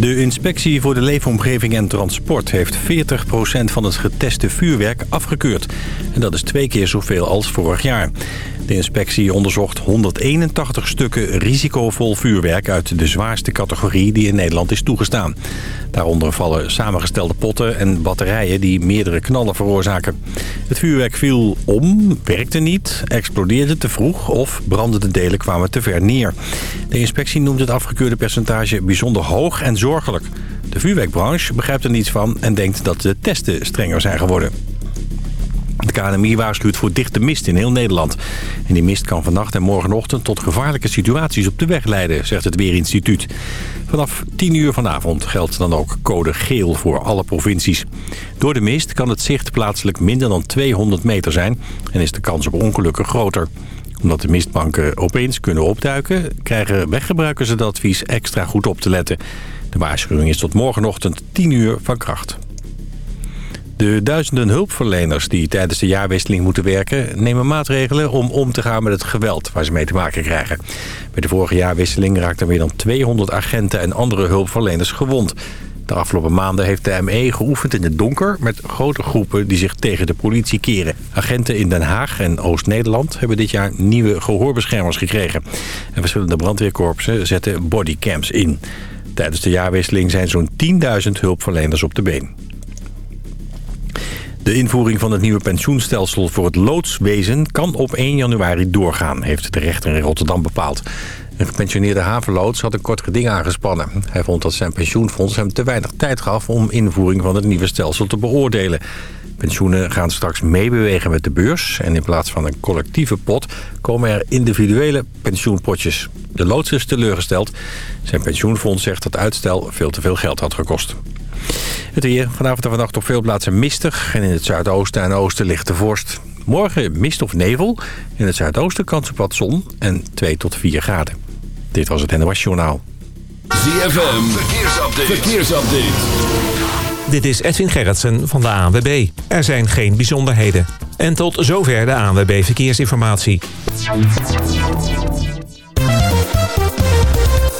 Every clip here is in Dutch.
De inspectie voor de leefomgeving en transport heeft 40% van het geteste vuurwerk afgekeurd. En dat is twee keer zoveel als vorig jaar. De inspectie onderzocht 181 stukken risicovol vuurwerk uit de zwaarste categorie die in Nederland is toegestaan. Daaronder vallen samengestelde potten en batterijen die meerdere knallen veroorzaken. Het vuurwerk viel om, werkte niet, explodeerde te vroeg of brandende delen kwamen te ver neer. De inspectie noemt het afgekeurde percentage bijzonder hoog en zorgelijk. De vuurwerkbranche begrijpt er niets van en denkt dat de testen strenger zijn geworden. De KNMI waarschuwt voor dichte mist in heel Nederland. En die mist kan vannacht en morgenochtend tot gevaarlijke situaties op de weg leiden, zegt het Weerinstituut. Vanaf 10 uur vanavond geldt dan ook code geel voor alle provincies. Door de mist kan het zicht plaatselijk minder dan 200 meter zijn en is de kans op ongelukken groter omdat de mistbanken opeens kunnen opduiken... krijgen weggebruikers het advies extra goed op te letten. De waarschuwing is tot morgenochtend 10 uur van kracht. De duizenden hulpverleners die tijdens de jaarwisseling moeten werken... nemen maatregelen om om te gaan met het geweld waar ze mee te maken krijgen. Bij de vorige jaarwisseling raakten meer dan 200 agenten en andere hulpverleners gewond. De afgelopen maanden heeft de ME geoefend in het donker... met grote groepen die zich tegen de politie keren. Agenten in Den Haag en Oost-Nederland hebben dit jaar nieuwe gehoorbeschermers gekregen. En verschillende brandweerkorpsen zetten bodycams in. Tijdens de jaarwisseling zijn zo'n 10.000 hulpverleners op de been. De invoering van het nieuwe pensioenstelsel voor het loodswezen kan op 1 januari doorgaan, heeft de rechter in Rotterdam bepaald. Een gepensioneerde havenloods had een kort geding aangespannen. Hij vond dat zijn pensioenfonds hem te weinig tijd gaf om invoering van het nieuwe stelsel te beoordelen. Pensioenen gaan straks meebewegen met de beurs. En in plaats van een collectieve pot komen er individuele pensioenpotjes. De loods is teleurgesteld. Zijn pensioenfonds zegt dat uitstel veel te veel geld had gekost. Het weer vanavond en vannacht op veel plaatsen mistig. En in het zuidoosten en oosten ligt de vorst. Morgen mist of nevel. In het zuidoosten kans op wat zon en 2 tot 4 graden. Dit was het NOS Journaal. ZFM, verkeersupdate. verkeersupdate. Dit is Edwin Gerritsen van de ANWB. Er zijn geen bijzonderheden. En tot zover de ANWB Verkeersinformatie.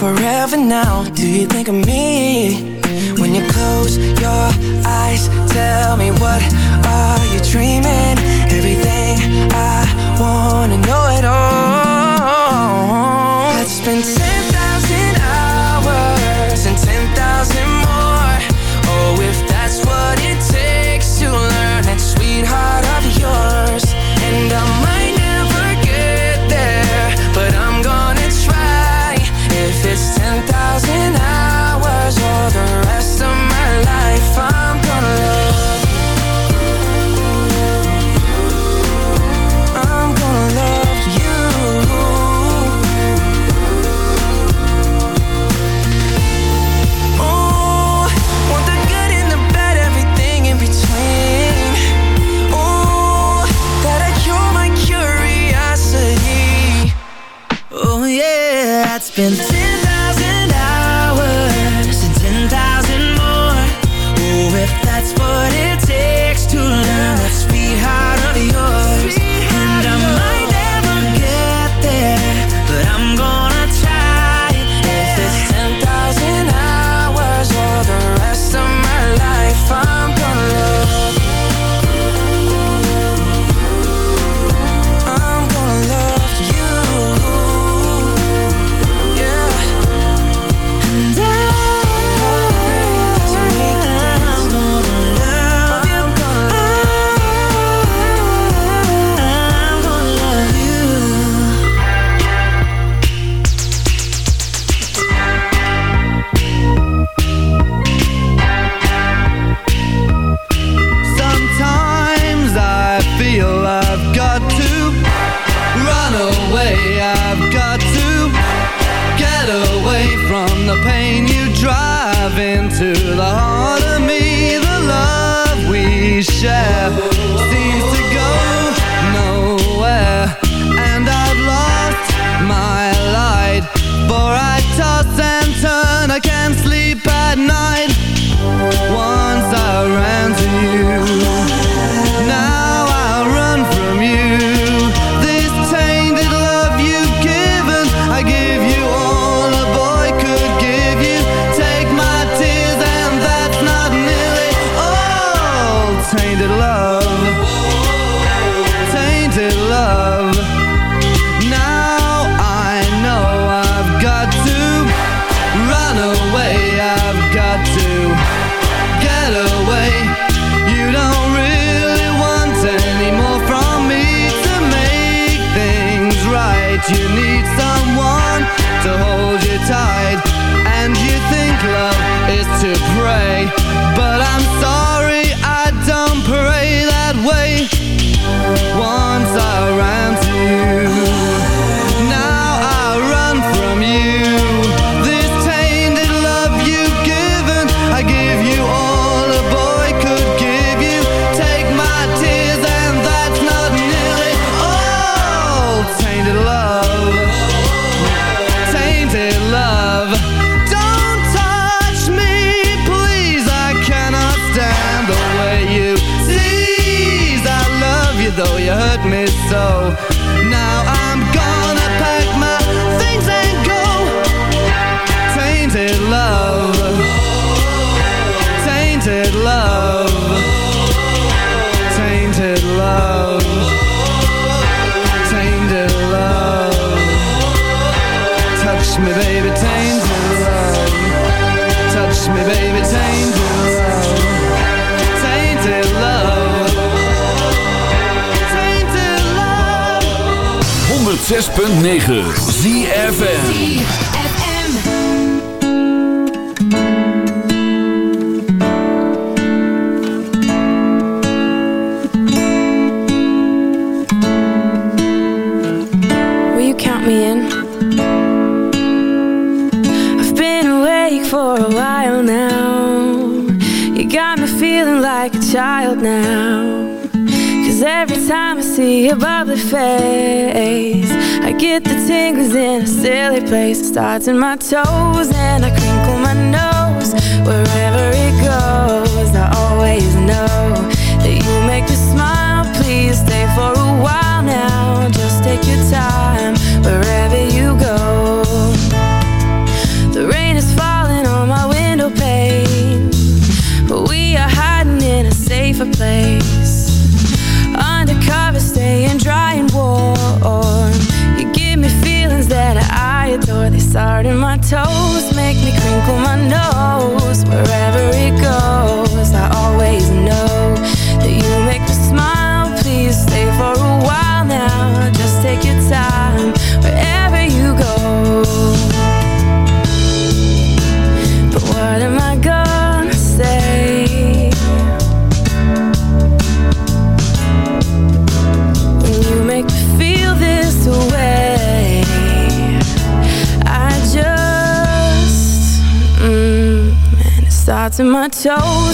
Forever now, do you think of starts in my toes and I so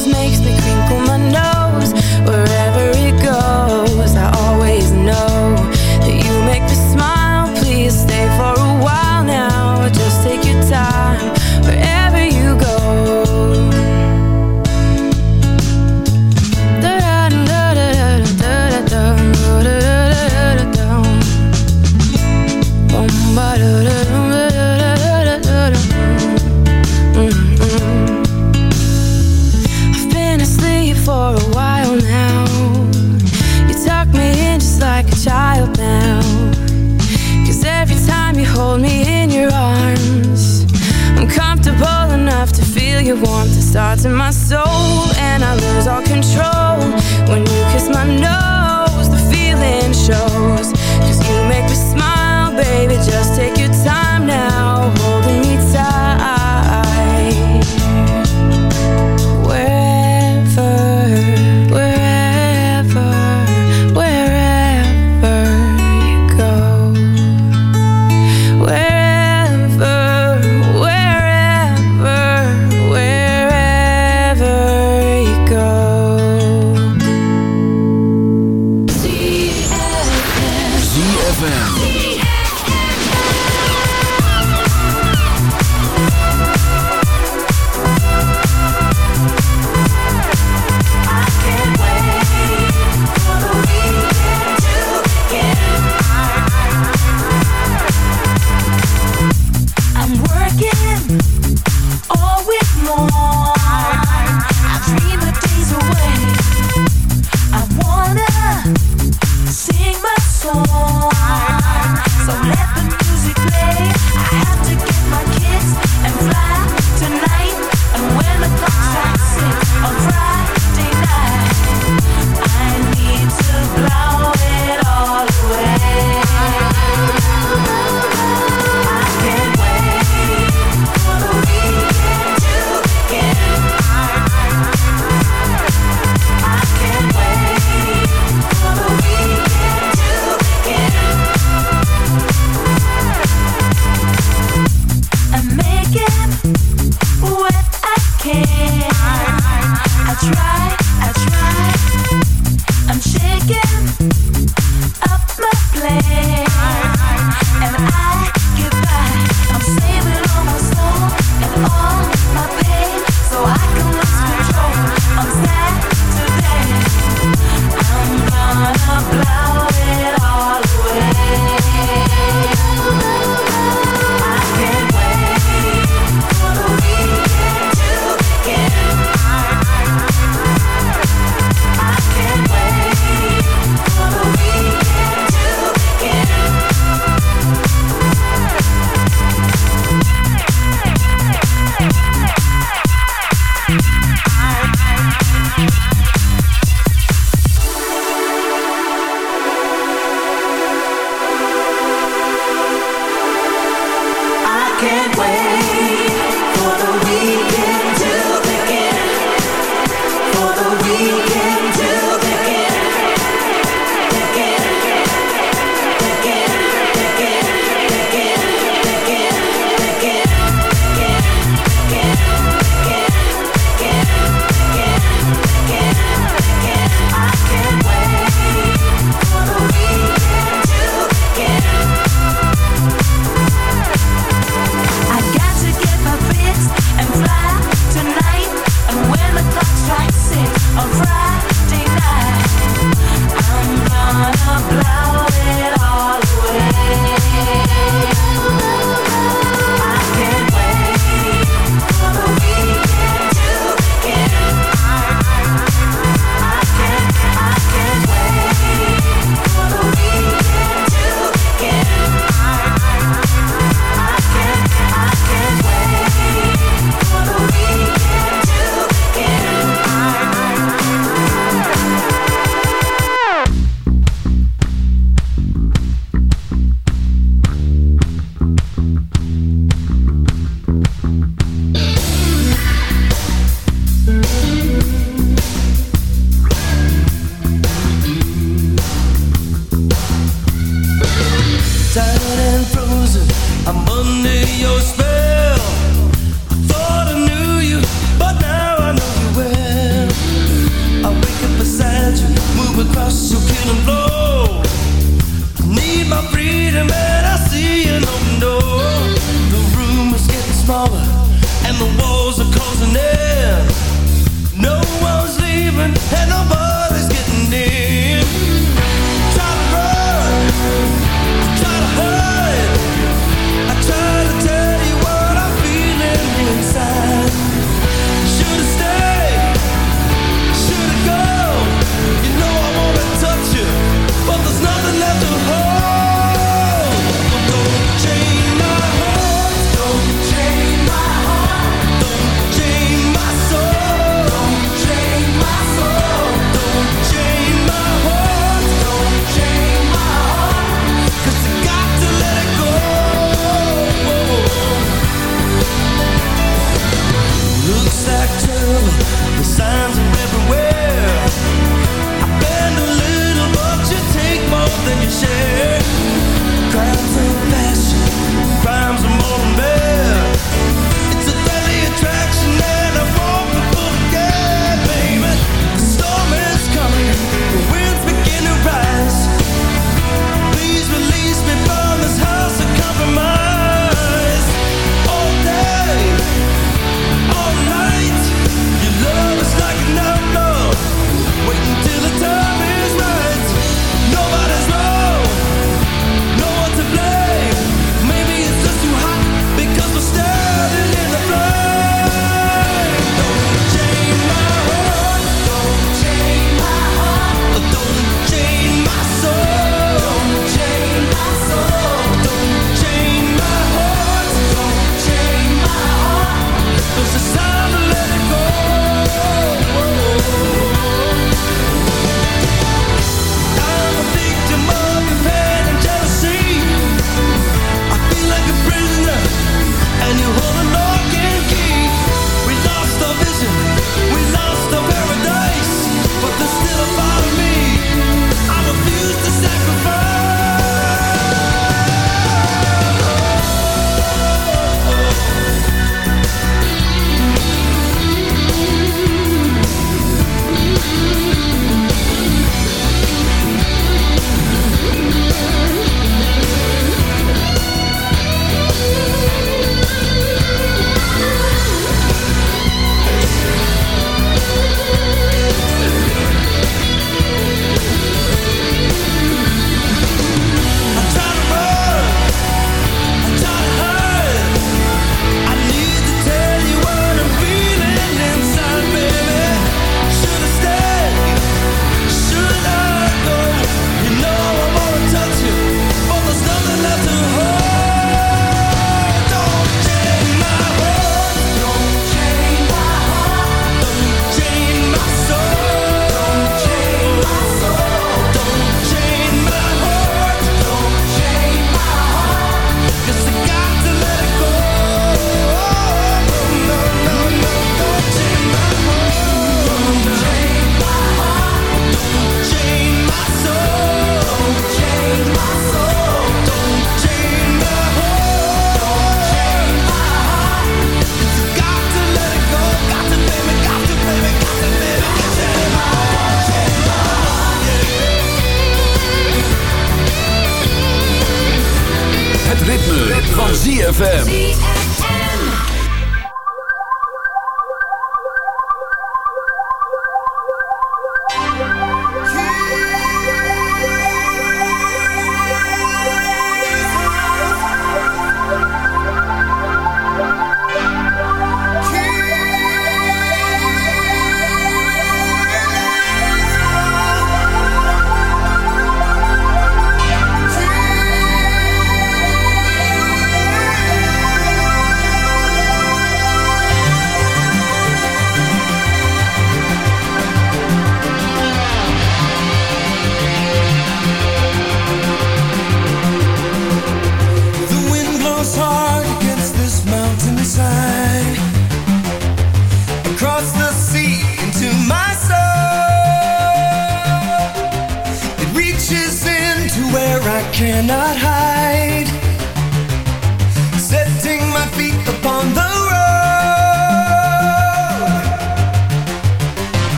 ZFM.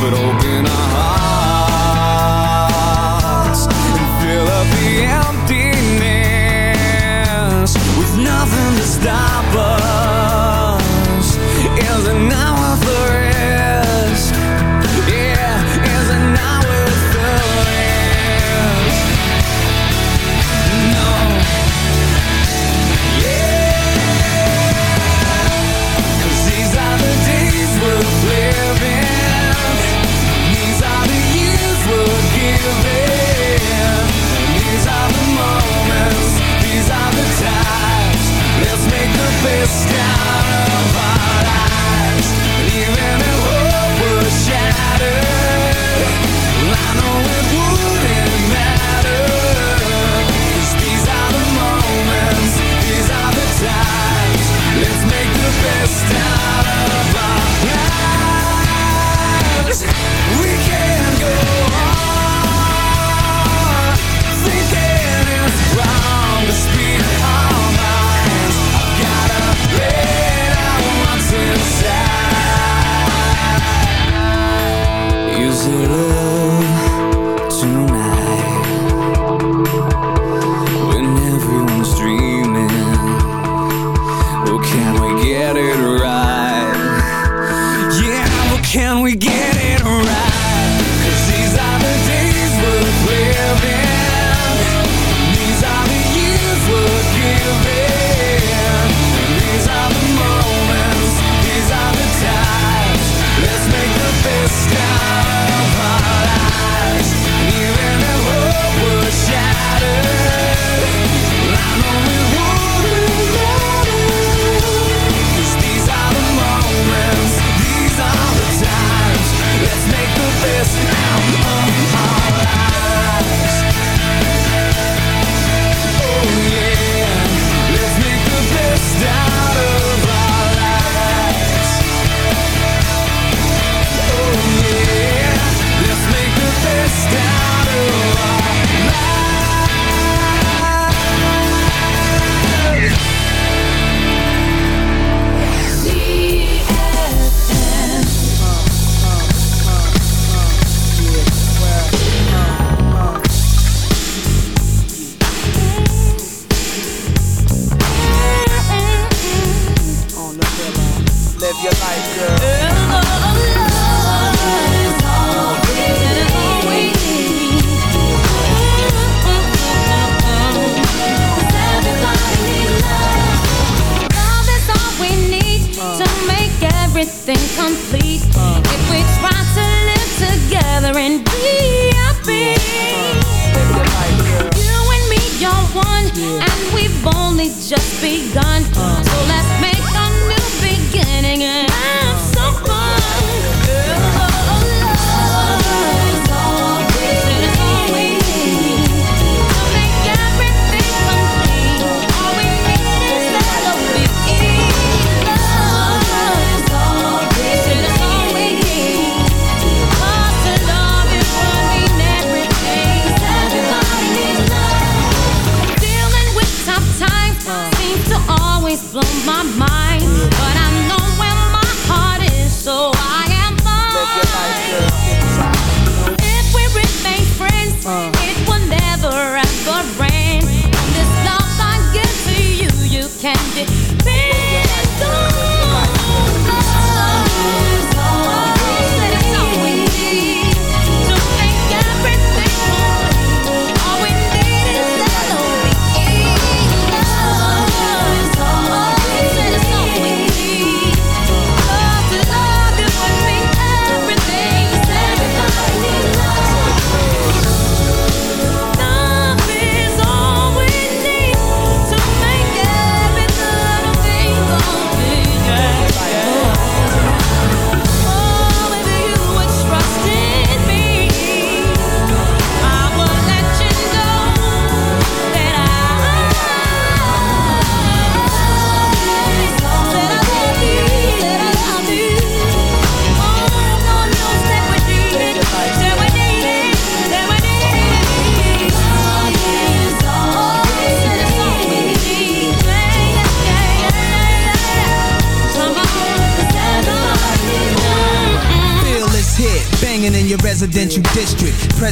But open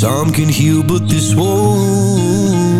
Some can heal, but this wound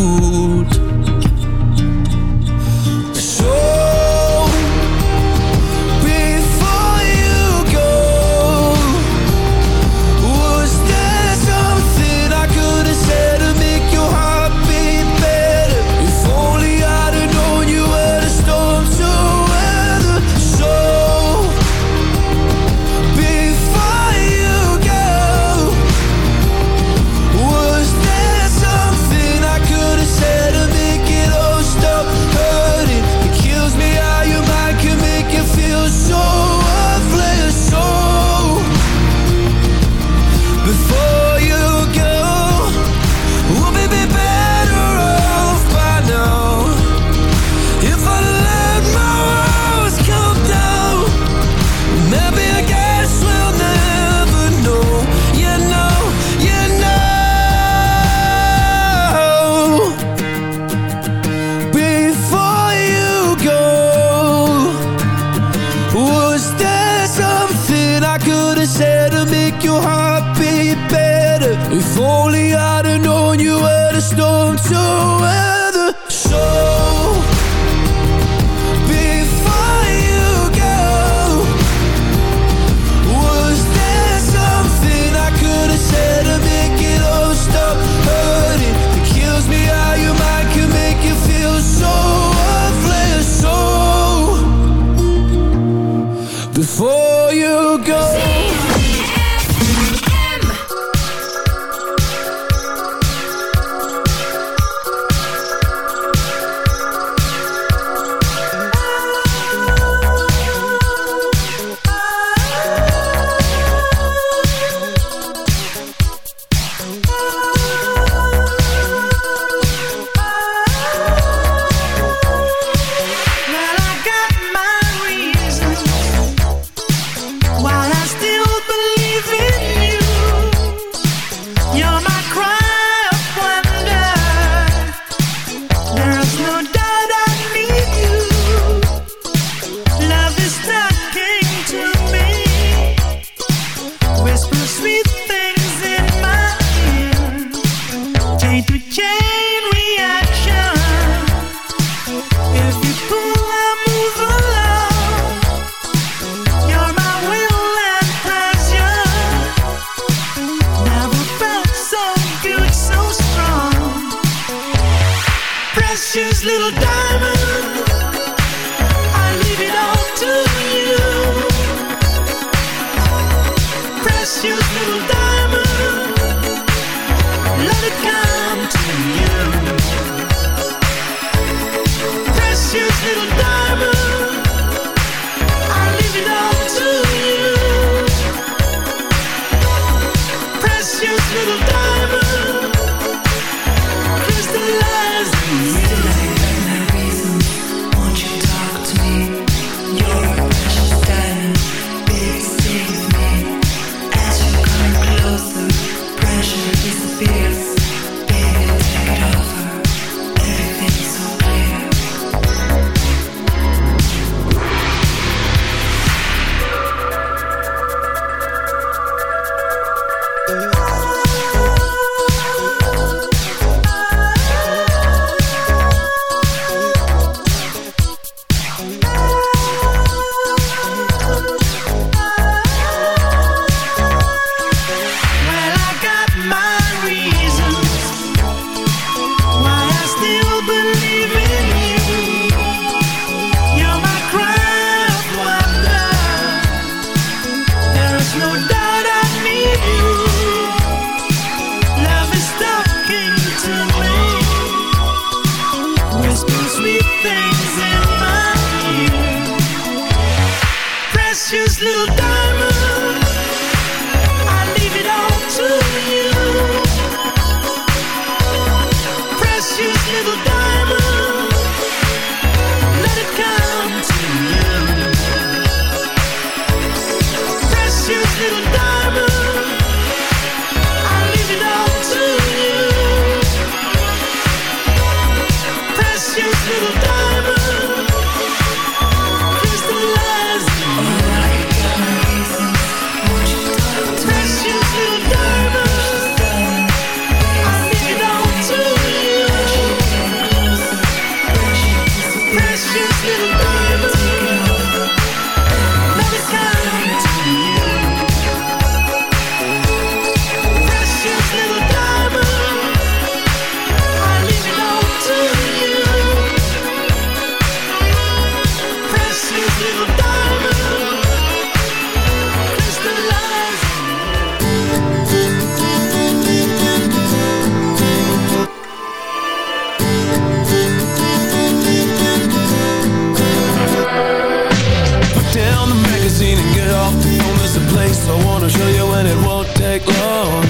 I wanna show you and it won't take long.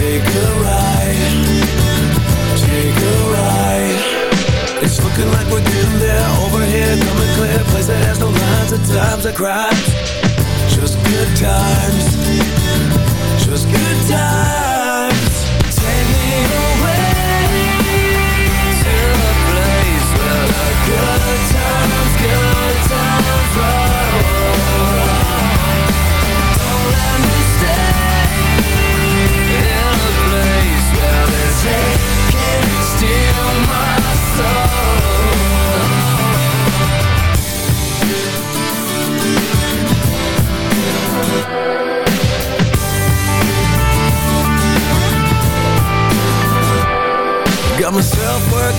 Take a ride. Take a ride. It's looking like we're getting there. Over here, coming clear Place that has no lines. At times I cry. Just good times.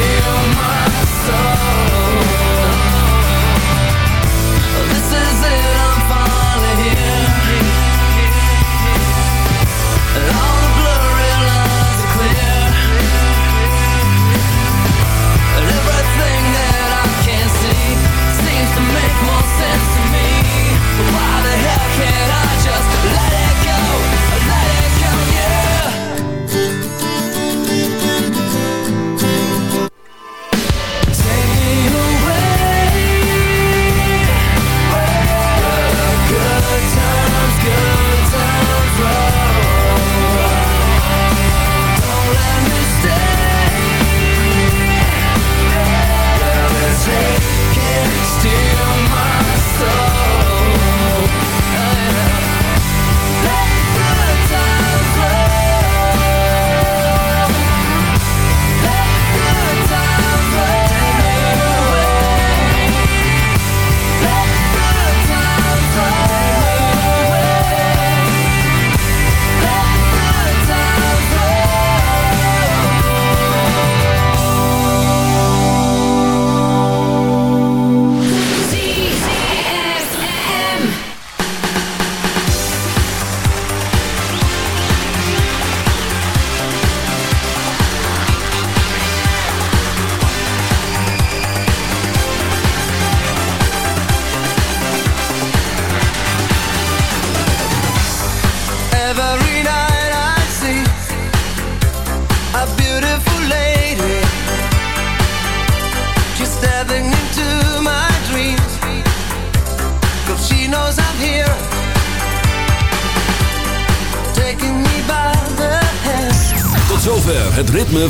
You.